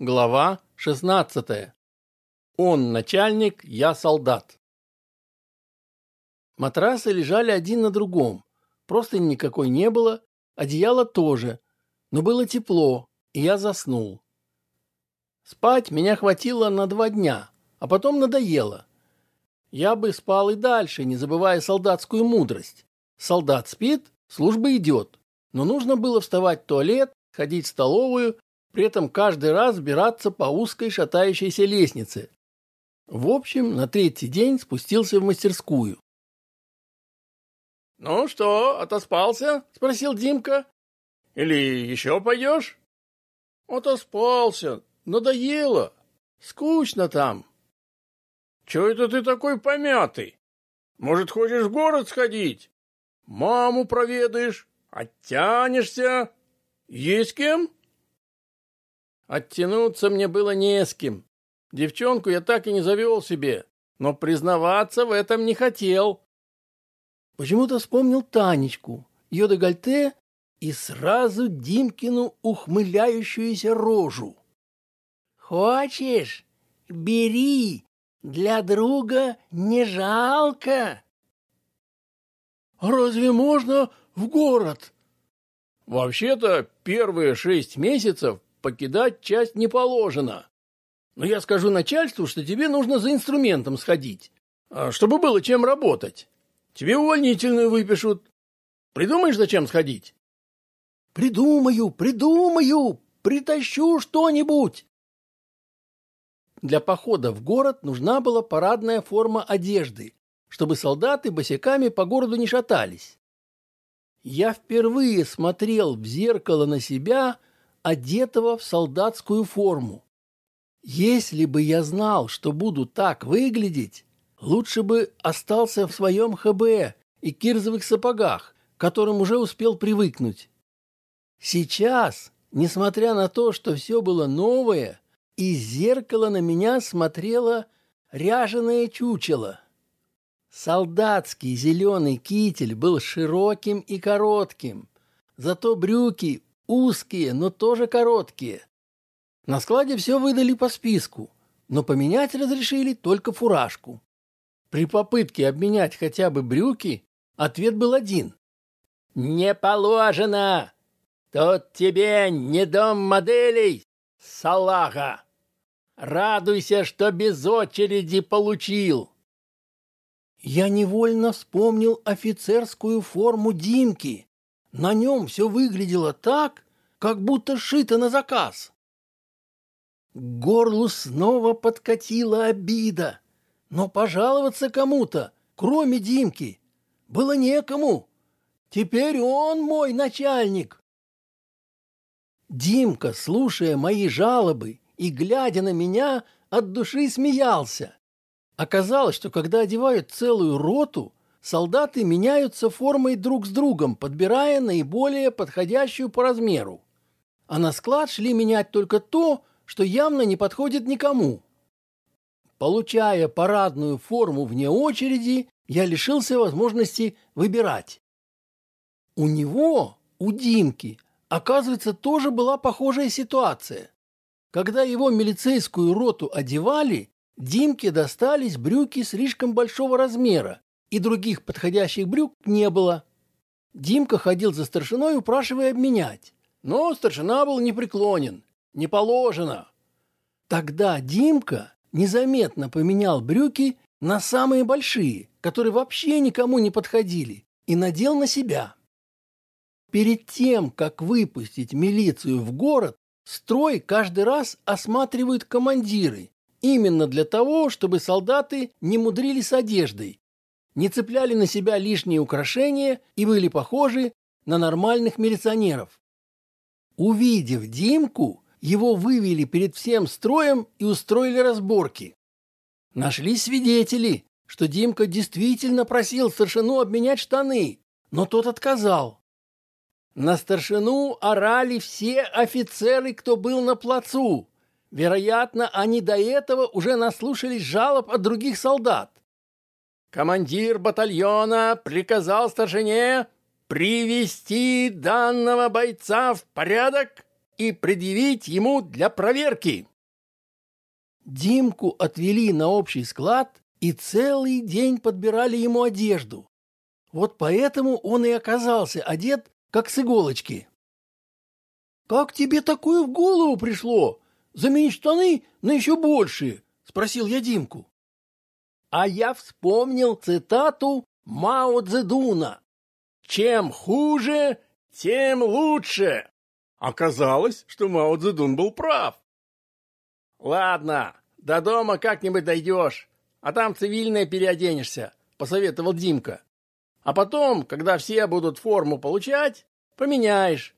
Глава 16. Он начальник, я солдат. Матрасы лежали один на другом. Просто никакой не было, одеяло тоже. Но было тепло, и я заснул. Спать меня хватило на два дня, а потом надоело. Я бы спал и дальше, не забывая солдатскую мудрость. Солдат спит, служба идет. Но нужно было вставать в туалет, ходить в столовую при этом каждый раз взбираться по узкой шатающейся лестнице. В общем, на третий день спустился в мастерскую. «Ну что, отоспался?» — спросил Димка. «Или еще пойдешь?» «Отоспался. Надоело. Скучно там». «Чего это ты такой помятый? Может, хочешь в город сходить? Маму проведаешь? Оттянешься? Есть кем?» Оттянуться мне было не с кем. Девчонку я так и не завел себе, но признаваться в этом не хотел. Почему-то вспомнил Танечку, ее дегольте и сразу Димкину ухмыляющуюся рожу. «Хочешь? Бери! Для друга не жалко!» «Разве можно в город?» «Вообще-то первые шесть месяцев покидать часть не положено. Но я скажу начальству, что тебе нужно за инструментом сходить, а чтобы было чем работать. Тебе увольнительную выпишут. Придумаешь, зачем сходить? Придумаю, придумаю, притащу что-нибудь. Для похода в город нужна была парадная форма одежды, чтобы солдаты босиками по городу не шатались. Я впервые смотрел в зеркало на себя одетого в солдатскую форму. Если бы я знал, что буду так выглядеть, лучше бы остался в своем ХБ и кирзовых сапогах, к которым уже успел привыкнуть. Сейчас, несмотря на то, что все было новое, из зеркала на меня смотрело ряженое чучело. Солдатский зеленый китель был широким и коротким, зато брюки Узкие, но тоже короткие. На складе все выдали по списку, но поменять разрешили только фуражку. При попытке обменять хотя бы брюки ответ был один. «Не положено! Тут тебе не дом моделей, салага! Радуйся, что без очереди получил!» Я невольно вспомнил офицерскую форму Димки, на нем все выглядело так, как будто шито на заказ. К горлу снова подкатила обида, но пожаловаться кому-то, кроме Димки, было некому. Теперь он мой начальник. Димка, слушая мои жалобы и глядя на меня, от души смеялся. Оказалось, что когда одевают целую роту, солдаты меняются формой друг с другом, подбирая наиболее подходящую по размеру. А на склад шли менять только то, что явно не подходит никому. Получая парадную форму вне очереди, я лишился возможности выбирать. У него, у Димки, оказывается, тоже была похожая ситуация. Когда его милицейскую роту одевали, Димке достались брюки слишком большого размера, и других подходящих брюк не было. Димка ходил за старшиной, упрашивая обменять. Но старшина был непреклонен. Не положено. Тогда Димка незаметно поменял брюки на самые большие, которые вообще никому не подходили, и надел на себя. Перед тем, как выпустить милицию в город, строй каждый раз осматривают командиры, именно для того, чтобы солдаты не мудрили с одеждой не цепляли на себя лишние украшения и были похожи на нормальных милиционеров. Увидев Димку, его вывели перед всем строем и устроили разборки. Нашлись свидетели, что Димка действительно просил старшину обменять штаны, но тот отказал. На старшину орали все офицеры, кто был на плацу. Вероятно, они до этого уже наслушались жалоб от других солдат. Командир батальона приказал старшине привести данного бойца в порядок и предъявить ему для проверки. Димку отвели на общий склад и целый день подбирали ему одежду. Вот поэтому он и оказался одет, как с иголочки. «Как тебе такое в голову пришло? Заменить штаны на еще большие?» — спросил я Димку. А я вспомнил цитату Мао Цзэдуна. «Чем хуже, тем лучше!» Оказалось, что Мао Цзэдун был прав. «Ладно, до дома как-нибудь дойдешь, а там цивильное переоденешься», — посоветовал Димка. «А потом, когда все будут форму получать, поменяешь.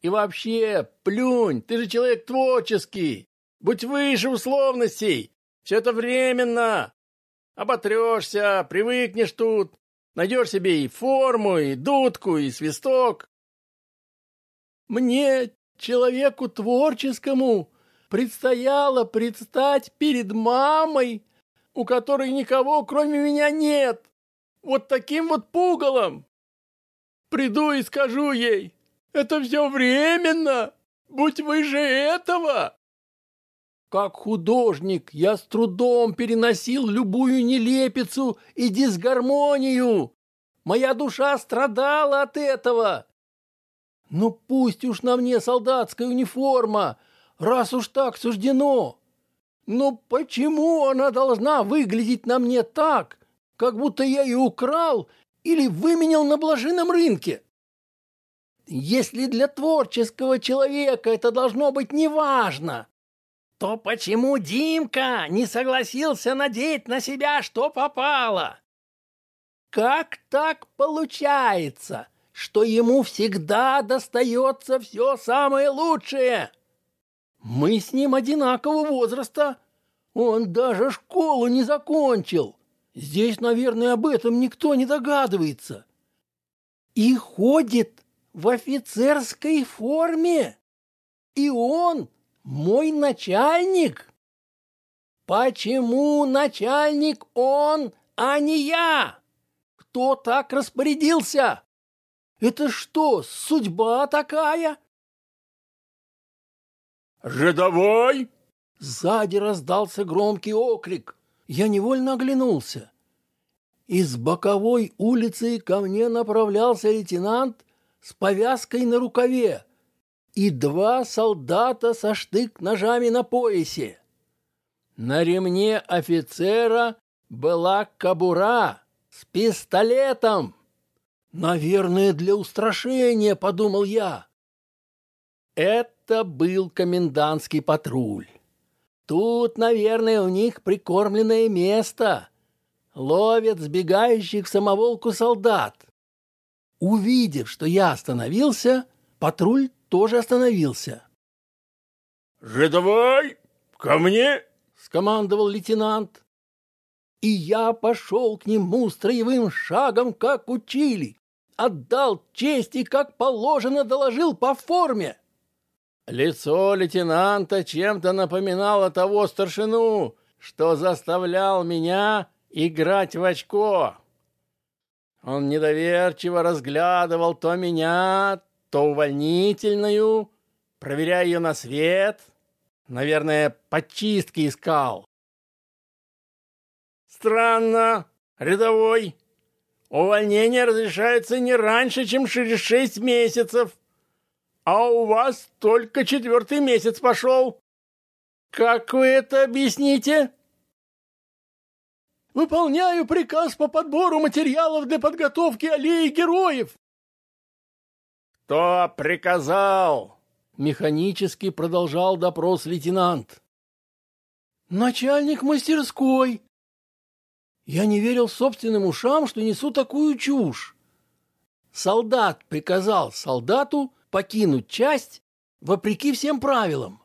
И вообще, плюнь, ты же человек творческий. Будь выше условностей. Все это временно. Оботрешься, привыкнешь тут. Найдешь себе и форму, и дудку, и свисток. Мне, человеку творческому, предстояло предстать перед мамой, у которой никого, кроме меня, нет. Вот таким вот пугалом. Приду и скажу ей, это все временно, будь выше этого. Как художник я с трудом переносил любую нелепицу и дисгармонию. Моя душа страдала от этого. Ну пусть уж на мне солдатская униформа, раз уж так суждено. Но почему она должна выглядеть на мне так, как будто я ее украл или выменял на блаженном рынке? Если для творческого человека это должно быть неважно, то почему Димка не согласился надеть на себя, что попало? Как так получается, что ему всегда достается все самое лучшее? Мы с ним одинакового возраста. Он даже школу не закончил. Здесь, наверное, об этом никто не догадывается. И ходит в офицерской форме. И он мой начальник. Почему начальник он, а не я? Кто так распорядился? Это что, судьба такая? «Жидовой!» Сзади раздался громкий оклик. Я невольно оглянулся. Из боковой улицы ко мне направлялся лейтенант с повязкой на рукаве и два солдата со штык-ножами на поясе. На ремне офицера была кобура с пистолетом. Наверное, для устрашения, подумал я. Это был комендантский патруль. Тут, наверное, у них прикормленное место. Ловят сбегающих в самоволку солдат. Увидев, что я остановился, патруль тоже остановился. «Жидовой, ко мне!» — скомандовал лейтенант. И я пошел к нему строевым шагом, как учили. Отдал честь и, как положено, доложил по форме. Лицо лейтенанта чем-то напоминало того старшину, что заставлял меня играть в очко. Он недоверчиво разглядывал то меня, то увольнительную, проверяя ее на свет. Наверное, подчистки искал. Странно, рядовой. Увольнение разрешается не раньше, чем через шесть месяцев. А у вас только четвертый месяц пошел. Как вы это объясните? Выполняю приказ по подбору материалов для подготовки аллеи героев. Кто приказал? Механически продолжал допрос лейтенант. Начальник мастерской. Я не верил собственным ушам, что несу такую чушь. Солдат приказал солдату покинуть часть вопреки всем правилам.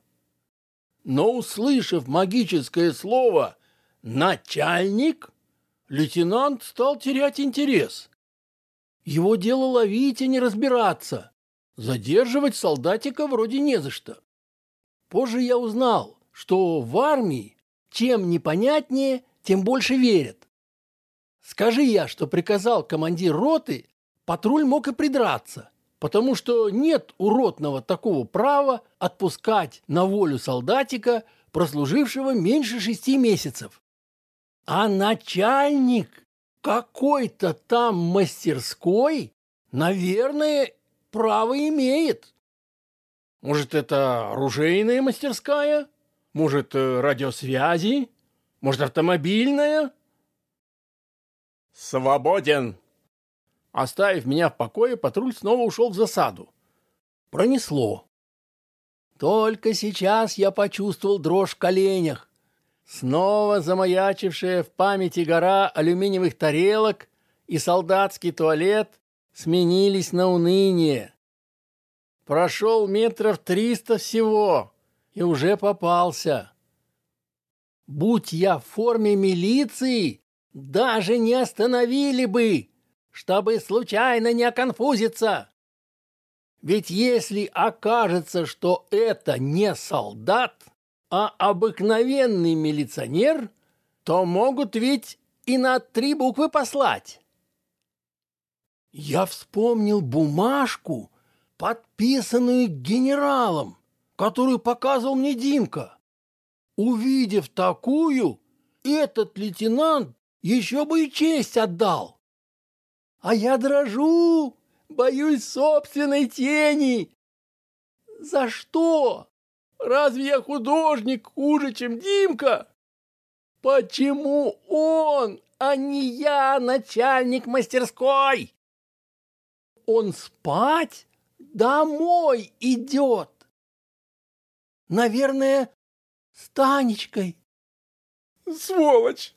Но, услышав магическое слово «начальник», лейтенант стал терять интерес. Его дело ловить и не разбираться. Задерживать солдатика вроде не за что. Позже я узнал, что в армии чем непонятнее, тем больше верят. Скажи я, что приказал командир роты, патруль мог и придраться. потому что нет уродного такого права отпускать на волю солдатика, прослужившего меньше шести месяцев. А начальник какой-то там мастерской, наверное, право имеет. Может, это оружейная мастерская? Может, э, радиосвязи? Может, автомобильная? Свободен! Оставив меня в покое, патруль снова ушел в засаду. Пронесло. Только сейчас я почувствовал дрожь в коленях. Снова замаячившая в памяти гора алюминиевых тарелок и солдатский туалет сменились на уныние. Прошел метров триста всего и уже попался. Будь я в форме милиции, даже не остановили бы, чтобы случайно не оконфузиться. Ведь если окажется, что это не солдат, а обыкновенный милиционер, то могут ведь и на три буквы послать. Я вспомнил бумажку, подписанную генералом, которую показывал мне Димка. Увидев такую, этот лейтенант еще бы и честь отдал. А я дрожу, боюсь собственной тени. За что? Разве я художник хуже, чем Димка? Почему он, а не я, начальник мастерской? Он спать домой идет. Наверное, с Танечкой. Сволочь!